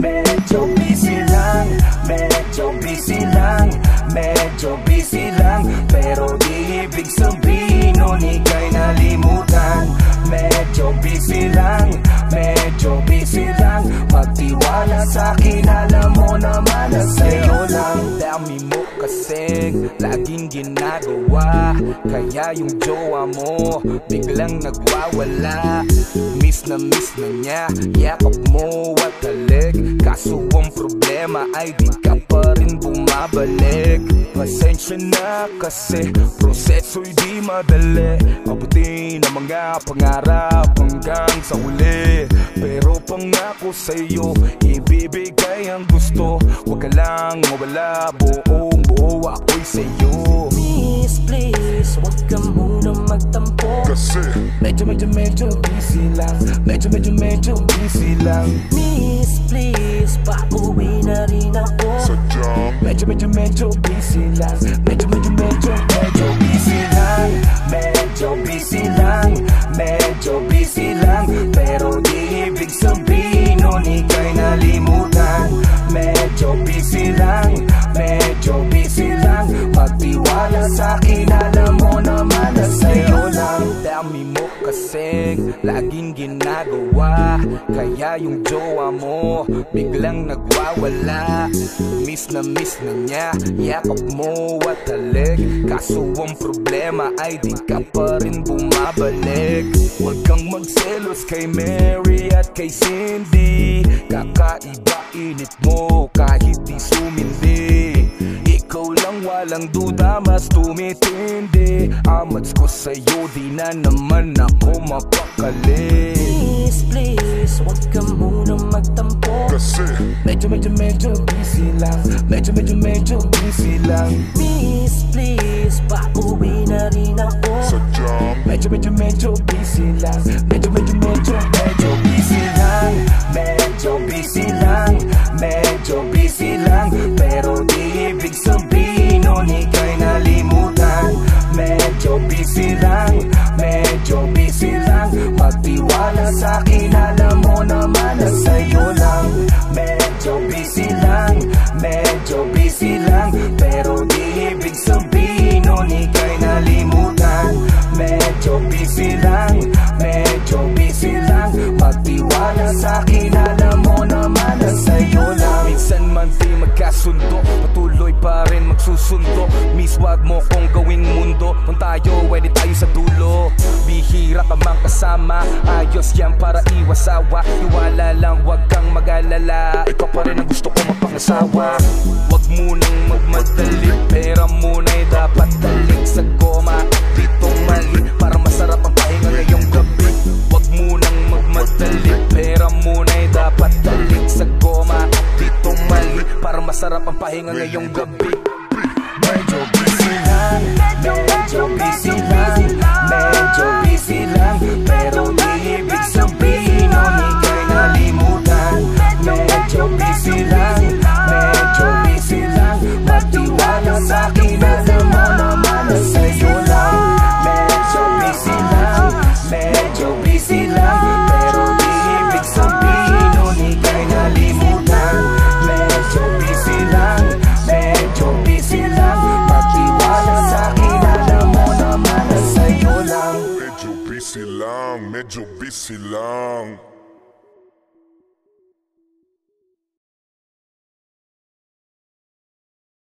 Medyo busy lang, medyo busy lang. Medyo busy lang, pero di ibig sabihin Sa'kin, alam mo naman na sa'yo lang. Dami mo kasing laging ginagawa. Kaya yung jowa mo biglang nagwawala. Miss na miss na niya, yakap mo at halik Kaso ang problema ay di ka rin bumabalik. Pasensya na kasi proseso'y di madali. Abutin ang mga pangarap hanggang sa huli. Pero pangako sa'yo, ibibigay ang gusto. Huwag ka lang mawala, buong buo ako'y sa'yo. Miss, please, huwag ka muna magtampo. Kasi Medyo medyo medyo busy lang. Medyo medyo medyo busy lang. Miss, please, pauwi na rin ako Medyo medyo medyo busy lang. Medyo medyo medyo medyo busy lang. Medyo busy lang. Medyo busy lang. Pero di ibig sabihin nun ika'y nalimutan. Medyo busy lang. Medyo busy lang. Magtiwala sa'kin alam mo naman na sa'yo Dami mo kasing laging ginagawa. Kaya yung jowa mo biglang nagwawala. Miss na miss na niya, yakap mo at halik Kaso ang problema ay di ka pa rin bumabalik. Huwag kang magselos kay Mary at kay Cindy. Kakaiba init mo kahit di sumindi Walang duda mas tumitindi. Amats ko sa'yo di na naman ako mapakali. Miss, please, huwag ka muna magtampo. Kasi Medyo medyo medyo busy lang. Medyo medyo medyo busy lang. Miss, please, pauwi na rin ako. Sadyang Medyo medyo medyo busy lang. Medyo medyo medyo medyo busy lang Magtiwala sa'kin alam mo naman na sa'yo lang. Medyo busy lang Medyo busy lang. Pero di ibig sabihin nun ika'y nalimutan. Medyo busy lang Medyo busy lang. Magtiwala sa'kin alam mo naman na sa'yo lang. Minsan man di magkasundo Patuloy pa rin magsusundo. Miss wag mo kong gawing Ka mang kasama. Ayos yan para iwas sawa Iwala lang wag kang mag-alala. Ikaw pa rin ang gusto ko mapangasawa. Wag munang magmadali Pera muna'y dapat dalik sa goma. Dito mali para masarap ang pahinga ngayong gabi. Wag munang magmadali Pera muna'y dapat dalik sa goma. Dito mali para masarap ang pahinga ngayong gabi naman